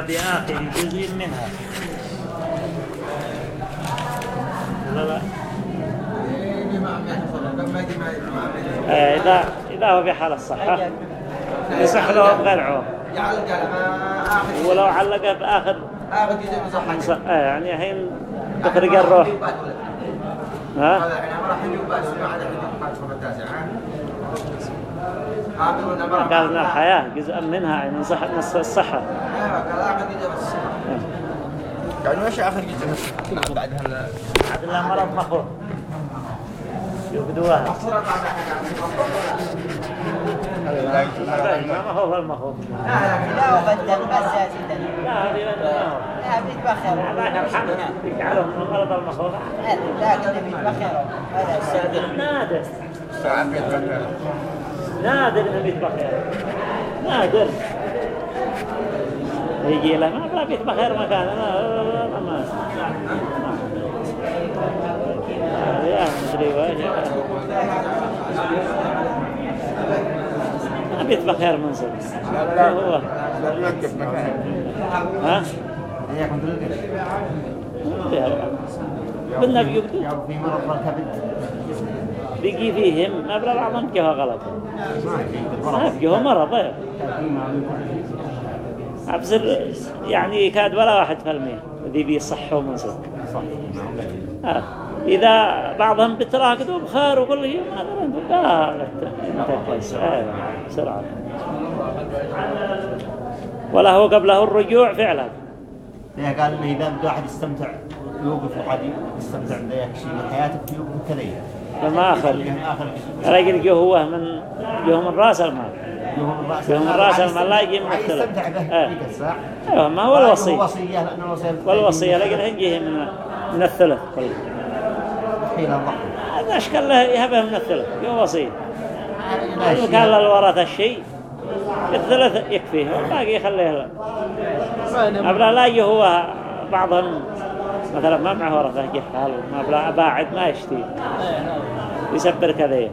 بآخر جزء منها. آه، إذا إذا هو في حال الصحة يصح له قلعه. ولو علقه بآخر آخر جزء من يعني الحين تخرج الروح. ها؟ هذا يعني راح يجيب قال إن الحياة جزء منها يعني من صحة نصف الصحة. أيوه قال آخر جزء بس يعني وش آخر جزء؟ بس بعد هلا. الله مرض مخوف يبدوها ما هو المخوف لا وبدل بس يا سيدنا لا هذه لا بيتبخروا هذاك الحمد يجعلهم من مرض المخوف لكن بيتبخروا هذا السادة نادر بيتبخر نادر انه بيتبخر نادر يجي له ما بلا بيتبخر مكان. أنا ما ما يا مدري وين ما بيتبخر منصب هو نوقف مكان ها؟ قلنا بيبدو في مرض الكبد بيجي فيهم ما بلا بعضهم جهه غلط ما ما جهه مرض. أبصر يعني كاد ولا واحد في المية ذي بيصحوا من صدق آه. إذا بعضهم بتراكدوا بخير وكل شيء هذا أنت أنت كويس آه. بسرعة ولا هو قبله الرجوع فعلا ليه قال بده واحد يستمتع يوقف وقاعد يستمتع بذاك شيء من حياته يوقف آخر. يعني آخر رجل هو من جو من رأس المال. الراس يوم الراس المال. لا يجي من الثلث. يستمتع به آه. أيوه ما هو الوصي الوصية. لأن الوصية والوصية لكن هنجيه من من الثلث كله حين هذا أشكال له يهبه من الثلث وصية. ماشي. كان للورثة الشيء. الثلث يكفيه والباقي يخليه له. أبلا لا يجي هو بعضهم. مثلا ما معه ورثة جهال ما بلا باعد ما يشتي يسبر كذا.